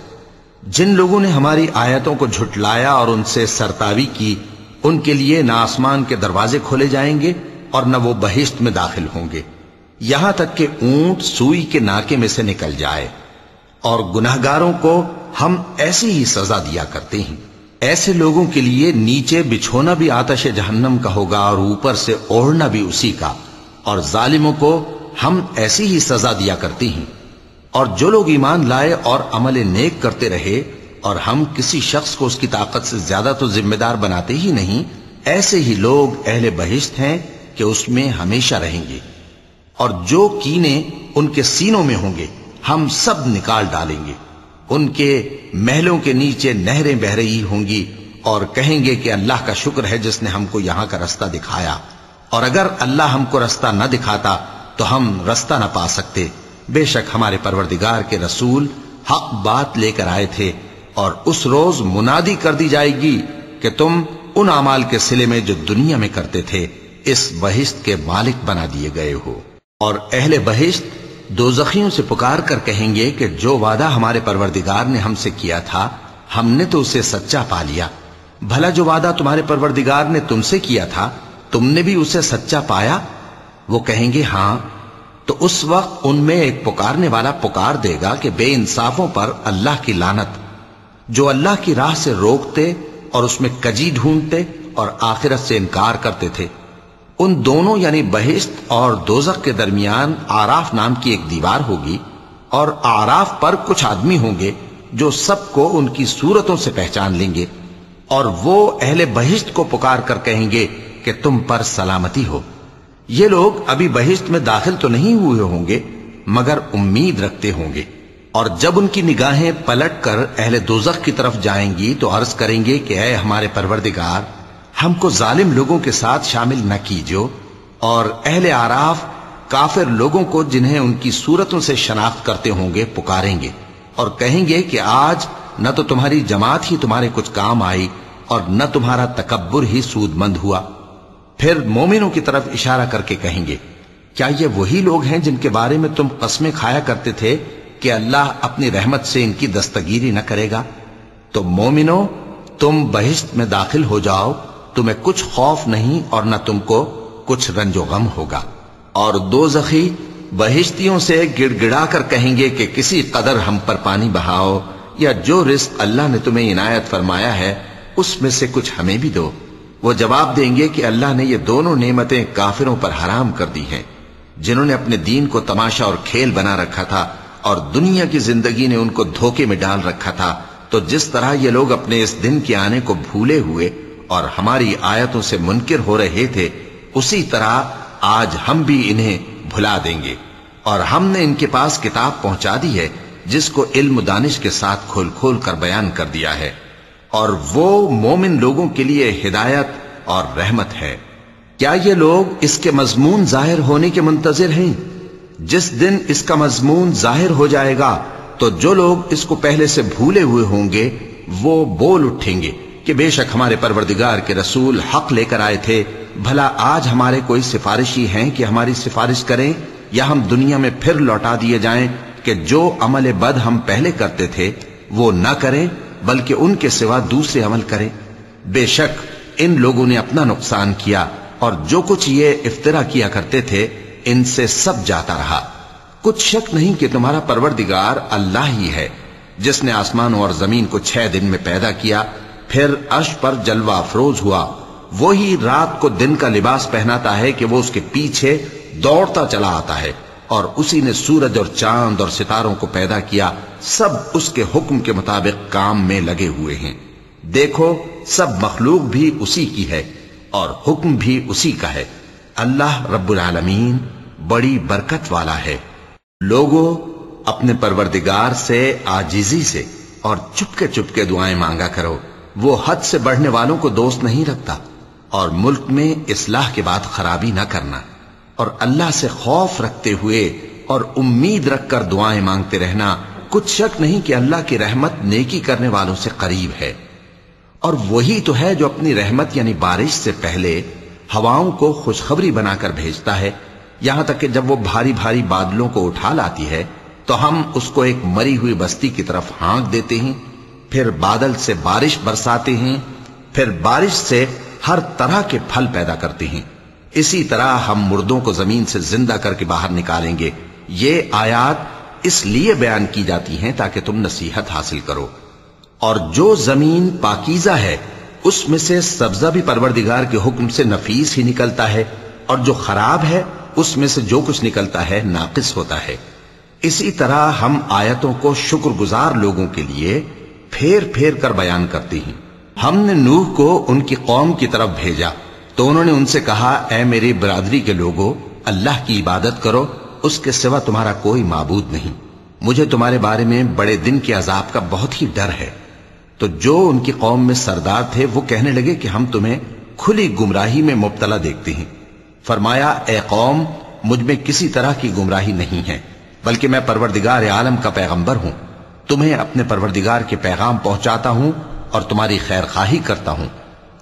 جن لوگوں نے ہماری آیتوں کو جھٹلایا اور ان سے سرتاوی کی، ان کے لیے نہ آسمان کے دروازے کھولے جائیں گے اور نہ وہ بہشت میں داخل ہوں گے۔ یہاں تک کہ اونٹ سوئی کے ناکے میں سے نکل جائے۔ اور گناہگاروں کو ہم ایسی ہی سزا دیا کرتے ہیں۔ ایسے لوگوں کے لیے نیچے بچھونا بھی آتش جہنم کا ہوگا اور اوپر سے اوڑھنا بھی اسی کا۔ اور ظالموں کو ہم ایسی ہی سزا دیا کرتے ہیں۔ اور جو لوگ ایمان لائے اور عمل نیک کرتے رہے، اور ہم کسی شخص کو اس کی طاقت سے زیادہ تو ذمہ دار بناتے ہی نہیں، ایسے ہی لوگ اہل بہشت ہیں کہ اس میں ہمیشہ رہیں گے۔ اور جو کینے ان کے سینوں میں ہوں گے، ہم سب نکال ڈالیں گے۔ ان کے محلوں کے نیچے نہریں بہ رہی ہوں گی اور کہیں گے کہ اللہ کا شکر ہے جس نے ہم کو یہاں کا رستہ دکھایا۔ اور اگر اللہ ہم کو رستہ نہ دکھاتا تو ہم رستہ نہ پا سکتے۔ بے شک ہمارے پروردگار کے رسول حق بات لے کر آئے تھے اور اس روز منادی کر دی جائے گی کہ تم ان اعمال کے سلے میں جو دنیا میں کرتے تھے اس بہشت کے مالک بنا دیے گئے ہو۔ اور اہل بہشت دوزخیوں سے پکار کر کہیں گے کہ جو وعدہ ہمارے پروردگار نے ہم سے کیا تھا، ہم نے تو اسے سچا پا لیا۔ بھلا جو وعدہ تمہارے پروردگار نے تم سے کیا تھا، تم نے بھی اسے سچا پایا؟ وہ کہیں گے ہاں۔ تو اس وقت ان میں ایک پکارنے والا پکار دے گا کہ بے انصافوں پر اللہ کی لانت جو اللہ کی راہ سے روکتے اور اس میں کجی ڈھونڈتے اور آخرت سے انکار کرتے تھے۔ ان دونوں یعنی بہشت اور دوزخ کے درمیان آراف نام کی ایک دیوار ہوگی اور آراف پر کچھ آدمی ہوں گے جو سب کو ان کی صورتوں سے پہچان لیں گے اور وہ اہل بہشت کو پکار کر کہیں گے کہ تم پر سلامتی ہو۔ یہ لوگ ابھی بہشت میں داخل تو نہیں ہوئے ہوں گے، مگر امید رکھتے ہوں گے۔ اور جب ان کی نگاہیں پلٹ کر اہل دوزخ کی طرف جائیں گی تو عرض کریں گے کہ اے ہمارے پروردگار ہم کو ظالم لوگوں کے ساتھ شامل نہ کیجو اور اہل آراف کافر لوگوں کو جنہیں ان کی صورتوں سے شناخت کرتے ہوں گے پکاریں گے اور کہیں گے کہ آج نہ تو تمہاری جماعت ہی تمہارے کچھ کام آئی اور نہ تمہارا تکبر ہی سود مند ہوا۔ پھر مومنوں کی طرف اشارہ کر کے کہیں گے، کیا یہ وہی لوگ ہیں جن کے بارے میں تم قسمیں کھایا کرتے تھے کہ اللہ اپنی رحمت سے ان کی دستگیری نہ کرے گا؟ تو مومنو تم بہشت میں داخل ہو جاؤ تمہیں کچھ خوف نہیں اور نہ تم کو کچھ رنج و غم ہوگا۔ اور دو زخی بہشتیوں سے گڑ گڑا کر کہیں گے کہ کسی قدر ہم پر پانی بہاؤ یا جو رزق اللہ نے تمہیں عنایت فرمایا ہے، اس میں سے کچھ ہمیں بھی دو۔ وہ جواب دیں گے کہ اللہ نے یہ دونوں نعمتیں کافروں پر حرام کر دی ہیں۔ جنہوں نے اپنے دین کو تماشا اور کھیل بنا رکھا تھا اور دنیا کی زندگی نے ان کو دھوکے میں ڈال رکھا تھا۔ تو جس طرح یہ لوگ اپنے اس دن کے آنے کو بھولے ہوئے اور ہماری آیتوں سے منکر ہو رہے تھے، اسی طرح آج ہم بھی انہیں بھلا دیں گے۔ اور ہم نے ان کے پاس کتاب پہنچا دی ہے، جس کو علم دانش کے ساتھ کھول کھول کر بیان کر دیا ہے۔ اور وہ مومن لوگوں کے لیے ہدایت اور رحمت ہے۔ کیا یہ لوگ اس کے مضمون ظاہر ہونے کے منتظر ہیں؟ جس دن اس کا مضمون ظاہر ہو جائے گا، تو جو لوگ اس کو پہلے سے بھولے ہوئے ہوں گے، وہ بول اٹھیں گے۔ کہ بے شک ہمارے پروردگار کے رسول حق لے کر آئے تھے، بھلا آج ہمارے کوئی سفارشی ہیں کہ ہماری سفارش کریں یا ہم دنیا میں پھر لوٹا دیے جائیں کہ جو عمل بد ہم پہلے کرتے تھے، وہ نہ کریں، بلکہ ان کے سوا دوسرے عمل کریں۔ بے شک ان لوگوں نے اپنا نقصان کیا اور جو کچھ یہ افطرا کیا کرتے تھے، ان سے سب جاتا رہا۔ کچھ شک نہیں کہ تمہارا پروردگار اللہ ہی ہے، جس نے آسمانوں اور زمین کو چھ دن میں پیدا کیا پھر عرش پر جلوہ افروز ہوا۔ وہی رات کو دن کا لباس پہناتا ہے کہ وہ اس کے پیچھے دوڑتا چلا آتا ہے اور اسی نے سورج اور چاند اور ستاروں کو پیدا کیا۔ سب اس کے حکم کے مطابق کام میں لگے ہوئے ہیں۔ دیکھو، سب مخلوق بھی اسی کی ہے اور حکم بھی اسی کا ہے۔ اللہ رب العالمین بڑی برکت والا ہے۔ لوگوں، اپنے پروردگار سے آجیزی سے اور چپکے چپکے دعائیں مانگا کرو۔ وہ حد سے بڑھنے والوں کو دوست نہیں رکھتا اور ملک میں اصلاح کے بعد خرابی نہ کرنا اور اللہ سے خوف رکھتے ہوئے اور امید رکھ کر دعائیں مانگتے رہنا کچھ شک نہیں کہ اللہ کی رحمت نیکی کرنے والوں سے قریب ہے۔ اور وہی تو ہے جو اپنی رحمت یعنی بارش سے پہلے ہواؤں کو خوشخبری بنا کر بھیجتا ہے۔ یہاں تک کہ جب وہ بھاری بھاری بادلوں کو اٹھا لاتی ہے تو ہم اس کو ایک مری ہوئی بستی کی طرف ہانک دیتے ہیں۔ پھر بادل سے بارش برساتے ہیں، پھر بارش سے ہر طرح کے پھل پیدا کرتے ہیں۔ اسی طرح ہم مردوں کو زمین سے زندہ کر کے باہر نکالیں گے۔ یہ آیات اس لیے بیان کی جاتی ہیں تاکہ تم نصیحت حاصل کرو۔ اور جو زمین پاکیزہ ہے، اس میں سے سبزہ بھی پروردگار کے حکم سے نفیس ہی نکلتا ہے۔ اور جو خراب ہے، اس میں سے جو کچھ نکلتا ہے، ناقص ہوتا ہے۔ اسی طرح ہم آیتوں کو شکر گزار لوگوں کے لیے پھیر پھیر کر بیان کرتی ہیں۔ ہم نے نوح کو ان کی قوم کی طرف بھیجا۔ تو انہوں نے ان سے کہا، اے میری برادری کے لوگوں اللہ کی عبادت کرو، اس کے سوا تمہارا کوئی معبود نہیں۔ مجھے تمہارے بارے میں بڑے دن کے عذاب کا بہت ہی ڈر ہے۔ تو جو ان کی قوم میں سردار تھے، وہ کہنے لگے کہ ہم تمہیں کھلی گمراہی میں مبتلا دیکھتے ہیں۔ فرمایا، اے قوم، مجھ میں کسی طرح کی گمراہی نہیں ہے، بلکہ میں پروردگار عالم کا پیغمبر ہوں۔ تمہیں اپنے پروردگار کے پیغام پہنچاتا ہوں اور تمہاری خیر خواہی کرتا ہوں۔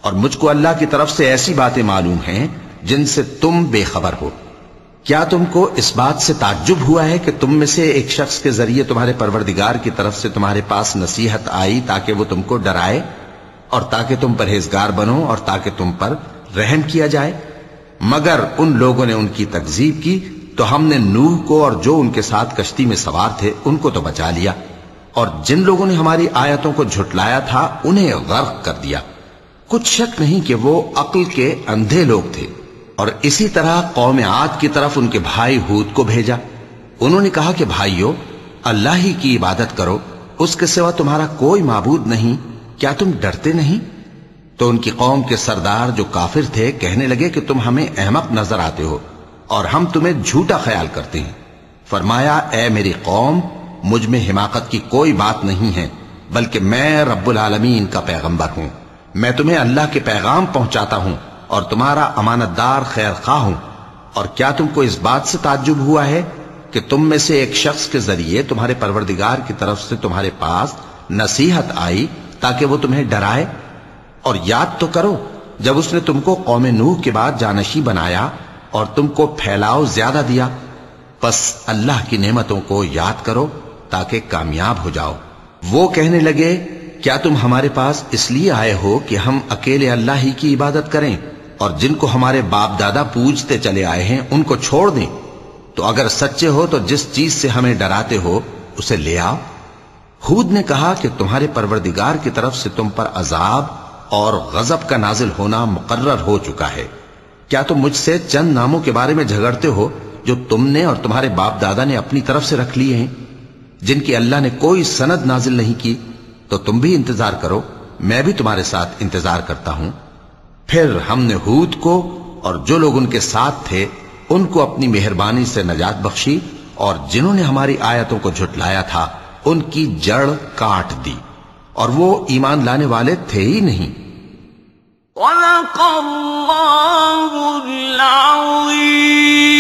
اور مجھ کو اللہ کی طرف سے ایسی باتیں معلوم ہیں جن سے تم بے خبر ہو۔ کیا تم کو اس بات سے تعجب ہوا ہے کہ تم میں سے ایک شخص کے ذریعے تمہارے پروردگار کی طرف سے تمہارے پاس نصیحت آئی تاکہ وہ تم کو ڈرائے اور تاکہ تم پرہیزگار بنو اور تاکہ تم پر رحم کیا جائے؟ مگر ان لوگوں نے ان کی تکذیب کی تو ہم نے نوح کو اور جو ان کے ساتھ کشتی میں سوار تھے ان کو تو بچا لیا۔ اور جن لوگوں نے ہماری آیتوں کو جھٹلایا تھا، انہیں غرق کر دیا۔ کچھ شک نہیں کہ وہ عقل کے اندھے لوگ تھے۔ اور اسی طرح قوم عاد کی طرف ان کے بھائی ہود کو بھیجا۔ انہوں نے کہا کہ بھائیو، اللہ ہی کی عبادت کرو، اس کے سوا تمہارا کوئی معبود نہیں۔ کیا تم ڈرتے نہیں؟ تو ان کی قوم کے سردار جو کافر تھے کہنے لگے کہ تم ہمیں احمق نظر آتے ہو اور ہم تمہیں جھوٹا خیال کرتے ہیں۔ فرمایا، اے میری قوم مجھ میں حماقت کی کوئی بات نہیں ہے، بلکہ میں رب العالمین کا پیغمبر ہوں۔ میں تمہیں اللہ کے پیغام پہنچاتا ہوں اور تمہارا امانت دار خیر خواہ ہوں۔ اور کیا تم کو اس بات سے تعجب ہوا ہے کہ تم میں سے ایک شخص کے ذریعے تمہارے پروردگار کی طرف سے تمہارے پاس نصیحت آئی تاکہ وہ تمہیں ڈرائے؟ اور یاد تو کرو، جب اس نے تم کو قوم نوح کے بعد جانشی بنایا اور تم کو پھیلاؤ زیادہ دیا، پس اللہ کی نعمتوں کو یاد کرو تاکہ کامیاب ہو جاؤ۔ وہ کہنے لگے، کیا تم ہمارے پاس اس لیے آئے ہو کہ ہم اکیلے اللہ ہی کی عبادت کریں اور جن کو ہمارے باپ دادا پوجتے چلے آئے ہیں ان کو چھوڑ دیں؟ تو اگر سچے ہو تو جس چیز سے ہمیں ڈراتے ہو اسے لے آؤ۔ خود نے کہا کہ تمہارے پروردگار کی طرف سے تم پر عذاب اور غضب کا نازل ہونا مقرر ہو چکا ہے۔ کیا تم مجھ سے چند ناموں کے بارے میں جھگڑتے ہو جو تم نے اور تمہارے باپ دادا نے اپنی طرف سے رکھ لیے ہیں؟ جن کی اللہ نے کوئی سند نازل نہیں کی، تو تم بھی انتظار کرو، میں بھی تمہارے ساتھ انتظار کرتا ہوں۔ پھر ہم نے ہود کو اور جو لوگ ان کے ساتھ تھے، ان کو اپنی مہربانی سے نجات بخشی اور جنہوں نے ہماری آیتوں کو جھٹلایا تھا، ان کی جڑ کاٹ دی۔ اور وہ ایمان لانے والے تھے ہی نہیں۔ وَلَقَ اللَّهُ الْعَظِيمُ.